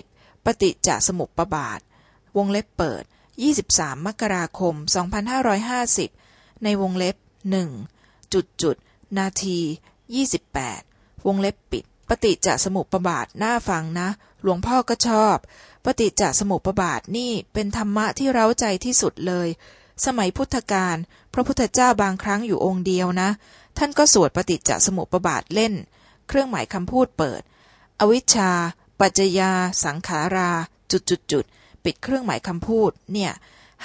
10. ปฏิจจสมุปบาท วงเล็บเปิด 23 มกราคม 2550 ในวงเล็บ 1. จุดจุดนาที 28 วงเล็บปิด ปฏิจจสมุปบาทน่าฟังนะ หลวงพ่อก็ชอบ ปฏิจจสมุปบาทนี่เป็นธรรมะที่เร้าใจที่สุดเลย สมัยพุทธกาลพระพุทธเจ้าบางครั้งอยู่องค์เดียวนะ ท่านก็สวดปฏิจจสมุปบาทเล่น เครื่องหมายคำพูดเปิด อวิชชา ปัจจยา สังขารา จุดจุดจุดปิดเครื่องหมายคำพูด เนี่ย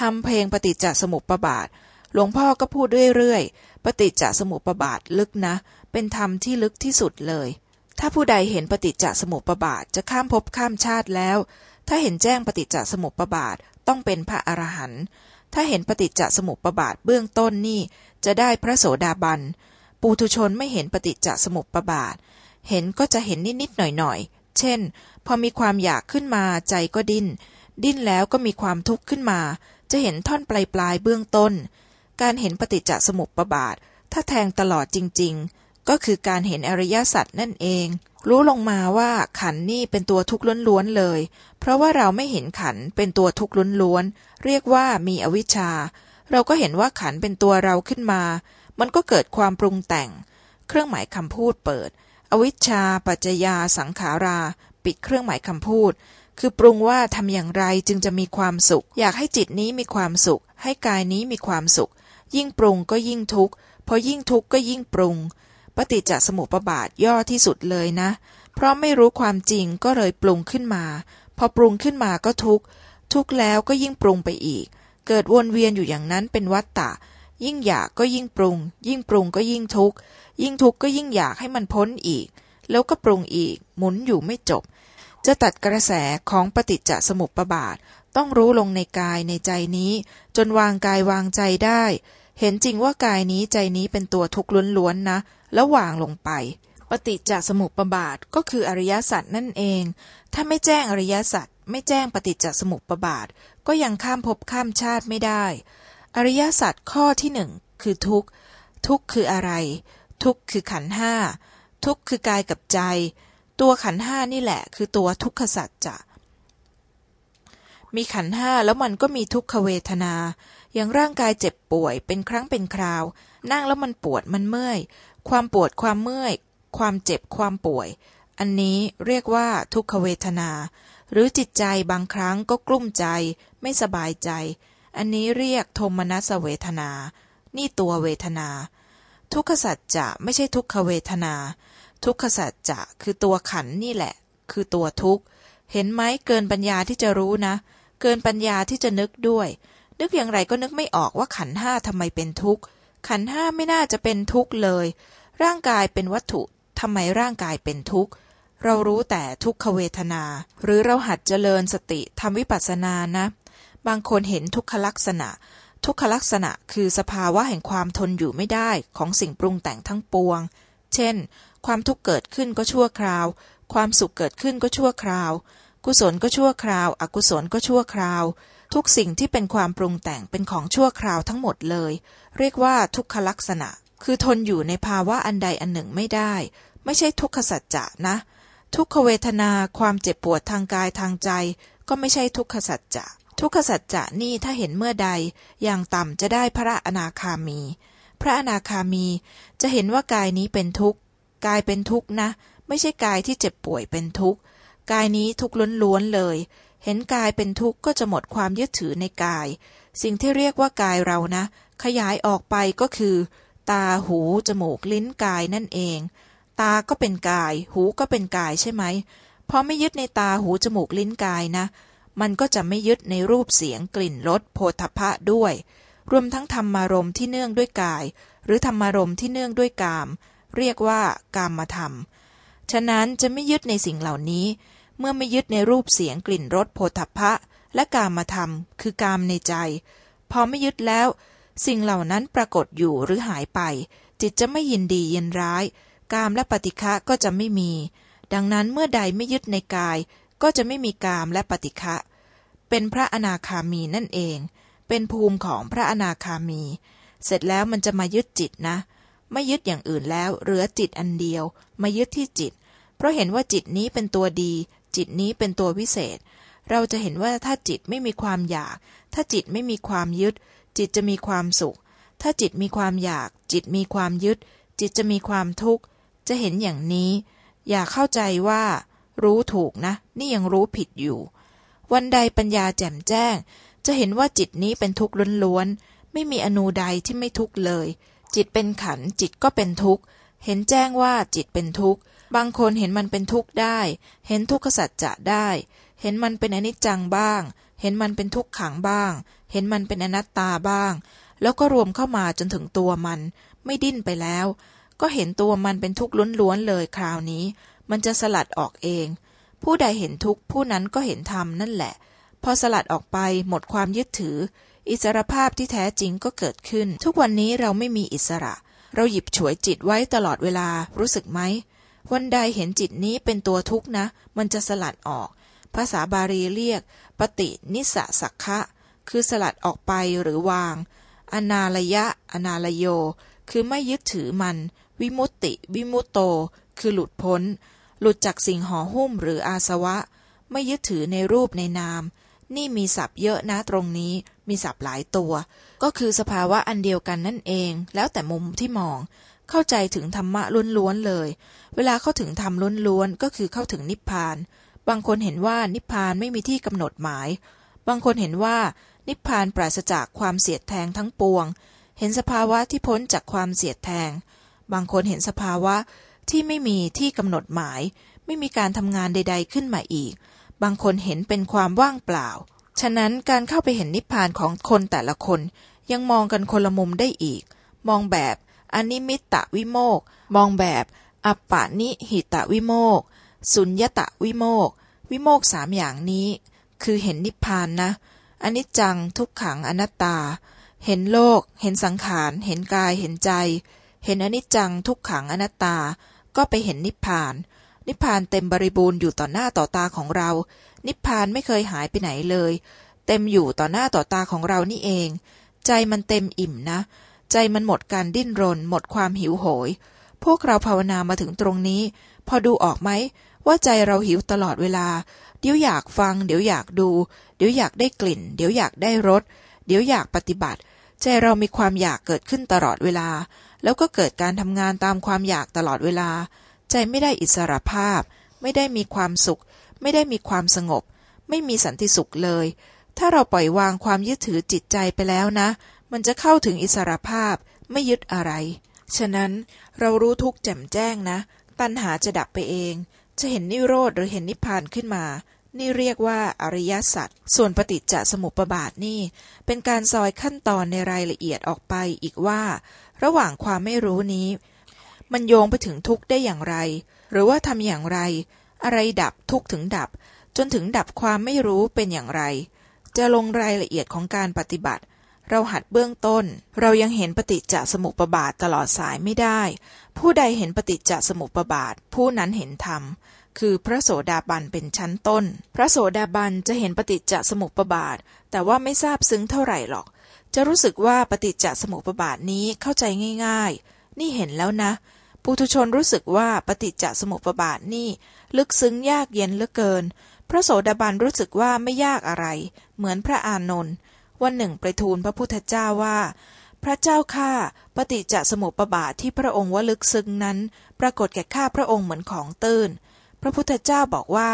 ฮัมเพลงปฏิจจสมุปบาท หลวงพ่อก็พูดเรื่อยๆ ปฏิจจสมุปบาทลึกนะ เป็นธรรมที่ลึกที่สุดเลย ถ้าผู้ใดเห็นปฏิจจสมุปบาทจะข้ามภพข้ามชาติแล้ว ถ้าเห็นแจ้งปฏิจจสมุปบาทต้องเป็นพระอรหันต์ถ้าเห็นปฏิจจสมุปบาทเบื้องต้นนี่จะได้พระโสดาบันปุถุชนไม่เห็นปฏิจจสมุปบาท เห็นก็จะเห็นนิดๆหน่อยๆ เช่น พอมีความอยากขึ้นมาใจก็ดิ้น ดิ้นแล้วก็มีความทุกข์ขึ้นมา จะเห็นท่อนปลายปลายเบื้องต้น การเห็นปฏิจจสมุปบาท ถ้าแทงตลอดจริง ๆ ก็คือการเห็นอริยสัจนั่นเอง รู้ลงมาว่าขันนี่เป็นตัวทุกข์ล้วนๆเลย เพราะว่าเราไม่เห็นขันเป็นตัวทุกข์ล้วนๆเรียกว่ามีอวิชชา เราก็เห็นว่าขันเป็นตัวเราขึ้นมา มันก็เกิดความปรุงแต่ง เครื่องหมายคำพูดเปิด อวิชชาปัจจยาสังขารา ปิดเครื่องหมายคำพูด คือปรุงว่าทำอย่างไรจึงจะมีความสุข อยากให้จิตนี้มีความสุข ให้กายนี้มีความสุข ยิ่งปรุงก็ยิ่งทุกข์พอยิ่งทุกข์ก็ยิ่งปรุง ปฏิจจสมุปบาทย่อที่สุดเลยนะ เพราะไม่รู้ความจริงก็เลยปรุงขึ้นมา พอปรุงขึ้นมาก็ทุกข์ทุกข์แล้วก็ยิ่งปรุงไปอีก เกิดวนเวียนอยู่อย่างนั้นเป็นวัฏฏะ ยิ่งอยากก็ยิ่งปรุง ยิ่งปรุงก็ยิ่งทุกข์ ยิ่งทุกข์ก็ยิ่งอยากให้มันพ้นอีก แล้วก็ปรุงอีก หมุนอยู่ไม่จบ จะตัดกระแสของปฏิจจสมุปบาท ต้องรู้ลงในกายในใจนี้ จนวางกายวางใจได้ เห็นจริงว่ากายนี้ใจนี้เป็นตัวทุกข์ล้วนๆนะ แล้ววางลงไป ปฏิจจสมุปบาทก็คืออริยสัจนั่นเอง ถ้าไม่แจ้งอริยสัจไม่แจ้งปฏิจจสมุปบาท ก็ยังข้ามภพข้ามชาติไม่ได้ อริยสัจข้อที่หนึ่งคือทุกข์ ทุกข์คืออะไร ทุกข์คือขันห้า ทุกข์คือกายกับใจ ตัวขันห้านี่แหละ คือตัวทุกขสัจจะมีขันห้าแล้วมันก็มีทุกขเวทนา อย่างร่างกายเจ็บป่วยเป็นครั้งเป็นคราว นั่งแล้วมันปวดมันเมื่อย ความปวดความเมื่อย ความเจ็บความป่วย อันนี้เรียกว่าทุกขเวทนา หรือจิตใจบางครั้งก็กลุ้มใจ ไม่สบายใจ อันนี้เรียกโทมนัสเวทนา นี่ตัวเวทนา ทุกขสัจจะไม่ใช่ทุกขเวทนา ทุกขสัจจะคือตัวขันนี่แหละ คือตัวทุกข์ เห็นไหมเกินปัญญาที่จะรู้นะ เกินปัญญาที่จะนึกด้วย นึกอย่างไรก็นึกไม่ออกว่าขันห้าทำไมเป็นทุกข์ ขันห้าไม่น่าจะเป็นทุกข์เลย ร่างกายเป็นวัตถุทำไมร่างกายเป็นทุกข์เรารู้แต่ทุกขเวทนา หรือเราหัดเจริญสติทำวิปัสสนานะ บางคนเห็นทุกขลักษณะ ทุกขลักษณะคือสภาวะแห่งความทนอยู่ไม่ได้ของสิ่งปรุงแต่งทั้งปวง เช่น ความทุกข์เกิดขึ้นก็ชั่วคราว ความสุขเกิดขึ้นก็ชั่วคราว กุศลก็ชั่วคราว อกุศลก็ชั่วคราว ทุกสิ่งที่เป็นความปรุงแต่งเป็นของชั่วคราวทั้งหมดเลย เรียกว่าทุกขลักษณะ คือทนอยู่ในภาวะอันใดอันหนึ่งไม่ได้ ไม่ใช่ทุกขสัจจะนะ ทุกขเวทนาความเจ็บปวดทางกายทางใจ ก็ไม่ใช่ทุกขสัจจะ ทุกขสัจจะนี่ถ้าเห็นเมื่อใด อย่างต่ำจะได้พระอนาคามี พระอนาคามีจะเห็นว่ากายนี้เป็นทุกข์ กายเป็นทุกข์นะ ไม่ใช่กายที่เจ็บป่วยเป็นทุกข์ กายนี้ทุกข์ล้วนๆเลย เห็นกายเป็นทุกข์ก็จะหมดความยึดถือในกาย สิ่งที่เรียกว่ากายเรานะ ขยายออกไปก็คือ ตา หู จมูก ลิ้น กายนั่นเอง ตาก็เป็นกาย หูก็เป็นกายใช่ไหมพอไม่ยึดในตา หู จมูก ลิ้น กายนะ มันก็จะไม่ยึดในรูปเสียงกลิ่นรสโผฏฐัพะด้วย รวมทั้งธรรมารมที่เนื่องด้วยกาย หรือธรรมารมที่เนื่องด้วยกาม เรียกว่ากามธรรม ฉะนั้นจะไม่ยึดในสิ่งเหล่านี้ เมื่อไม่ยึดในรูปเสียงกลิ่นรสโผฏฐัพพะ และกามธรรม คือกามในใจ พอไม่ยึดแล้ว สิ่งเหล่านั้นปรากฏอยู่หรือหายไป จิตจะไม่ยินดียินร้าย กามและปฏิฆะก็จะไม่มี ดังนั้นเมื่อใดไม่ยึดในกายก็จะไม่มีกามและปฏิฆะ เป็นพระอนาคามีนั่นเอง เป็นภูมิของพระอนาคามี เสร็จแล้วมันจะมายึดจิตนะ ไม่ยึดอย่างอื่นแล้วเหลือจิตอันเดียว มายึดที่จิต เพราะเห็นว่าจิตนี้เป็นตัวดี จิตนี้เป็นตัววิเศษ เราจะเห็นว่าถ้าจิตไม่มีความอยาก ถ้าจิตไม่มีความยึด จิตจะมีความสุข ถ้าจิตมีความอยาก จิตมีความยึด จิตจะมีความทุกข์ จะเห็นอย่างนี้ อย่าเข้าใจว่า รู้ถูกนะ นี่ยังรู้ผิดอยู่ วันใดปัญญาแจ่มแจ้ง จะเห็นว่าจิตนี้เป็นทุกข์ล้วนๆ ไม่มีอนูใดที่ไม่ทุกข์เลย จิตเป็นขันจิตก็เป็นทุกข์ เห็นแจ้งว่าจิตเป็นทุกข์ บางคนเห็นมันเป็นทุกข์ได้ เห็นทุกขสัจจะได้ เห็นมันเป็นอนิจจังบ้าง เห็นมันเป็นทุกขังบ้าง เห็นมันเป็นอนัตตาบ้าง แล้วก็รวมเข้ามาจนถึงตัวมัน ไม่ดิ้นไปแล้ว ก็เห็นตัวมันเป็นทุกข์ล้วนๆเลยคราวนี้ มันจะสลัดออกเอง ผู้ใดเห็นทุกข์ผู้นั้นก็เห็นธรรมนั่นแหละ พอสลัดออกไปหมดความยึดถือ อิสรภาพที่แท้จริงก็เกิดขึ้น ทุกวันนี้เราไม่มีอิสระ เราหยิบฉวยจิตไว้ตลอดเวลารู้สึกไหม วันใดเห็นจิตนี้เป็นตัวทุกข์นะ มันจะสลัดออก ภาษาบาลีเรียก ปฏินิสสักคะคือสลัดออกไปหรือวาง อนาลยะ อนาลโย คือไม่ยึดถือมัน วิมุตติ วิมุตโต คือหลุดพ้น หลุดจากสิ่งห่อหุ้มหรืออาสวะ ไม่ยึดถือในรูปในนาม นี่มีศัพท์เยอะนะตรงนี้มีศัพท์หลายตัว ก็คือสภาวะอันเดียวกันนั่นเอง แล้วแต่มุมที่มอง เข้าใจถึงธรรมะล้วนๆเลย เวลาเข้าถึงธรรมล้วนๆก็คือเข้าถึงนิพพาน บางคนเห็นว่านิพพานไม่มีที่กำหนดหมาย บางคนเห็นว่านิพพานปราศจากความเสียดแทงทั้งปวง เห็นสภาวะที่พ้นจากความเสียดแทง บางคนเห็นสภาวะ ที่ไม่มีที่กำหนดหมาย ไม่มีการทำงานใด ๆ ขึ้นมาอีก บางคนเห็นเป็นความว่างเปล่า ฉะนั้นการเข้าไปเห็นนิพพานของคนแต่ละคน ยังมองกันคนละมุมได้อีก มองแบบอนิมิตตวิโมก มองแบบอัปปานิหิตวิโมก สุญญตวิโมก วิโมกสามอย่างนี้ คือเห็นนิพพานนะอนิจจังทุกขังอนัตตา เห็นโลก เห็นสังขาร เห็นกาย เห็นใจ เห็นอนิจจังทุกขังอนัตตา ก็ไปเห็นนิพพาน นิพพานเต็มบริบูรณ์อยู่ต่อหน้าต่อตาของเรา นิพพานไม่เคยหายไปไหนเลย เต็มอยู่ต่อหน้าต่อตาของเรานี่เอง ใจมันเต็มอิ่มนะ ใจมันหมดการดิ้นรน หมดความหิวโหย พวกเราภาวนามาถึงตรงนี้ พอดูออกไหม ว่าใจเราหิวตลอดเวลา เดี๋ยวอยากฟัง เดี๋ยวอยากดู เดี๋ยวอยากได้กลิ่น เดี๋ยวอยากได้รส เดี๋ยวอยากปฏิบัติ ใจเรามีความอยากเกิดขึ้นตลอดเวลา แล้วก็เกิดการทำงานตามความอยากตลอดเวลา ใจไม่ได้อิสระภาพ ไม่ได้มีความสุข ไม่ได้มีความสงบ ไม่มีสันติสุขเลย ถ้าเราปล่อยวางความยึดถือจิตใจไปแล้วนะ มันจะเข้าถึงอิสระภาพ ไม่ยึดอะไร ฉะนั้นเรารู้ทุกแจ่มแจ้งนะ ตัณหาจะดับไปเอง จะเห็นนิโรธหรือเห็นนิพพานขึ้นมานี่เรียกว่าอริยสัจ ส่วนปฏิจจสมุปบาทนี่ เป็นการซอยขั้นตอนในรายละเอียดออกไปอีกว่า ระหว่างความไม่รู้นี้ มันโยงไปถึงทุกข์ได้อย่างไร หรือว่าทำอย่างไร อะไรดับทุกข์ถึงดับ จนถึงดับความไม่รู้เป็นอย่างไร จะลงรายละเอียดของการปฏิบัติ เราหัดเบื้องต้น เรายังเห็นปฏิจจสมุปบาทตลอดสายไม่ได้ ผู้ใดเห็นปฏิจจสมุปบาท ผู้นั้นเห็นธรรมคือพระโสดาบันเป็นชั้นต้น พระโสดาบันจะเห็นปฏิจจสมุปบาท แต่ว่าไม่ทราบซึ้งเท่าไหร่หรอก จะรู้สึกว่าปฏิจจสมุปบาทนี้เข้าใจง่าย ๆ นี่เห็นแล้วนะ ปุถุชนรู้สึกว่าปฏิจจสมุปบาทนี่ลึกซึ้งยากเย็นเหลือเกิน พระโสดาบันรู้สึกว่าไม่ยากอะไร เหมือนพระอานนท์วันหนึ่งไปทูลพระพุทธเจ้าว่า พระเจ้าข้าปฏิจจสมุปบาทที่พระองค์ว่าลึกซึ้งนั้น ปรากฏแก่ข้าพระองค์เหมือนของตื้นพระพุทธเจ้าบอกว่า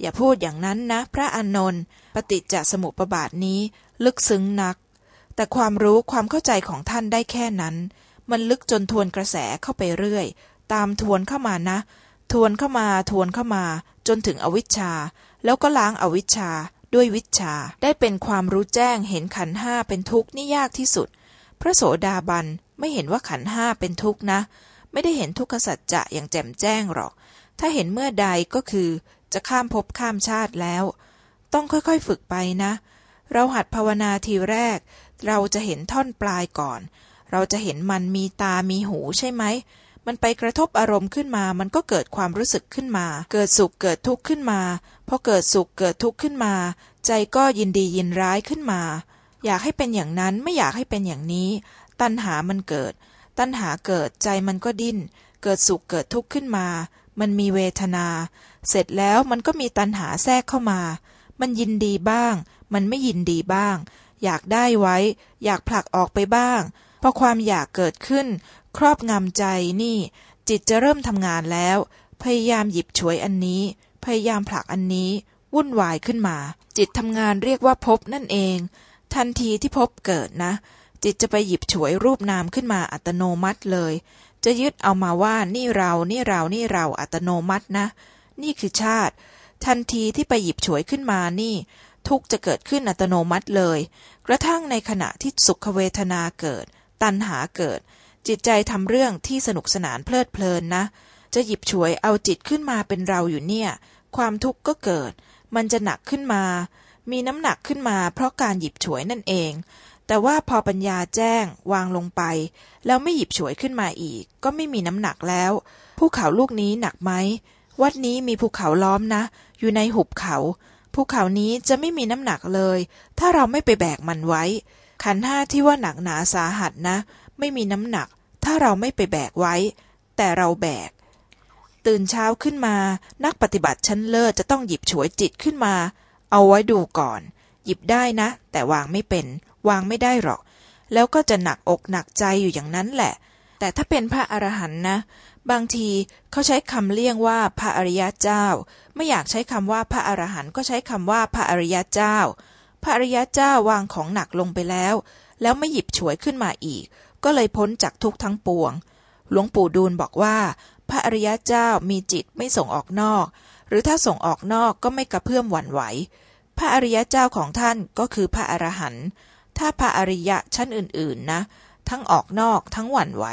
อย่าพูดอย่างนั้นนะ พระอานนท์ปฏิจจสมุปบาทนี้ ลึกซึ้งนัก แต่ความรู้ความเข้าใจของท่านได้แค่นั้น มันลึกจนทวนกระแสเข้าไปเรื่อย ตามทวนเข้ามานะ ทวนเข้ามาทวนเข้ามา จนถึงอวิชชา แล้วก็ล้างอวิชชาด้วยวิชา ได้เป็นความรู้แจ้งเห็นขันห้าเป็นทุกข์นี่ยากที่สุด พระโสดาบันไม่เห็นว่าขันห้าเป็นทุกข์นะ ไม่ได้เห็นทุกขสัจจะอย่างแจ่มแจ้งหรอก ถ้าเห็นเมื่อใดก็คือ จะข้ามภพข้ามชาติแล้ว ต้องค่อยๆฝึกไปนะ เราหัดภาวนาทีแรก เราจะเห็นท่อนปลายก่อน เราจะเห็นมันมีตามีหูใช่ไหม มันไปกระทบอารมณ์ขึ้นมา มันก็เกิดความรู้สึกขึ้นมา เกิดสุขเกิดทุกข์ขึ้นมาพอเกิดสุขเกิดทุกข์ขึ้นมา ใจก็ยินดียินร้ายขึ้นมา อยากให้เป็นอย่างนั้นไม่อยากให้เป็นอย่างนี้ ตัณหามันเกิด ตัณหาเกิดใจมันก็ดิ้น เกิดสุขเกิดทุกข์ขึ้นมา มันมีเวทนา เสร็จแล้วมันก็มีตัณหาแทรกเข้ามา มันยินดีบ้าง มันไม่ยินดีบ้าง อยากได้ไว้ อยากผลักออกไปบ้าง พอความอยากเกิดขึ้น ครอบงำใจนี่ จิตจะเริ่มทำงานแล้ว พยายามหยิบฉวยอันนี้ พยายามผลักอันนี้ วุ่นวายขึ้นมา จิตทำงานเรียกว่าพบนั่นเอง ทันทีที่พบเกิดนะ จิตจะไปหยิบฉวยรูปนามขึ้นมาอัตโนมัติเลย จะยึดเอามาว่านี่เรานี่เรานี่เราอัตโนมัตินะ นี่คือชาติ ทันทีที่ไปหยิบฉวยขึ้นมานี่ ทุกจะเกิดขึ้นอัตโนมัติเลย กระทั่งในขณะที่สุขเวทนาเกิด ตัณหาเกิด จิตใจทำเรื่องที่สนุกสนานเพลิดเพลินนะ จะหยิบฉวยเอาจิตขึ้นมาเป็นเราอยู่เนี่ย ความทุกข์ก็เกิด มันจะหนักขึ้นมา มีน้ำหนักขึ้นมา เพราะการหยิบฉวยนั่นเอง แต่ว่าพอปัญญาแจ้ง วางลงไป แล้วไม่หยิบฉวยขึ้นมาอีก ก็ไม่มีน้ำหนักแล้วภูเขาลูกนี้หนักไหมวัดนี้มีภูเขาล้อมนะ อยู่ในหุบเขา ภูเขานี้จะไม่มีน้ำหนักเลย ถ้าเราไม่ไปแบกมันไว้ ขันห้าที่ว่าหนักหนาสาหัสนะ ไม่มีน้ำหนัก ถ้าเราไม่ไปแบกไว้ แต่เราแบก ตื่นเช้าขึ้นมา นักปฏิบัติชั้นเลิศจะต้องหยิบฉวยจิตขึ้นมา เอาไว้ดูก่อน หยิบได้นะ แต่วางไม่เป็น วางไม่ได้หรอก แล้วก็จะหนักอกหนักใจอยู่อย่างนั้นแหละ แต่ถ้าเป็นพระอรหันต์นะ บางทีเขาใช้คำเลี่ยงว่าพระอริยเจ้า ไม่อยากใช้คำว่าพระอรหันต์ก็ใช้คำว่าพระอริยเจ้า พระอริยเจ้าวางของหนักลงไปแล้ว แล้วไม่หยิบฉวยขึ้นมาอีก ก็เลยพ้นจากทุกทั้งปวง หลวงปู่ดูลบอกว่า พระอริยเจ้ามีจิตไม่ส่งออกนอก หรือถ้าส่งออกนอกก็ไม่กระเพื่อมหวั่นไหว พระอริยเจ้าของท่านก็คือพระอรหันต์ถ้าพระอริยะชั้นอื่น ๆ นะ ทั้งออกนอกทั้งหวั่นไหว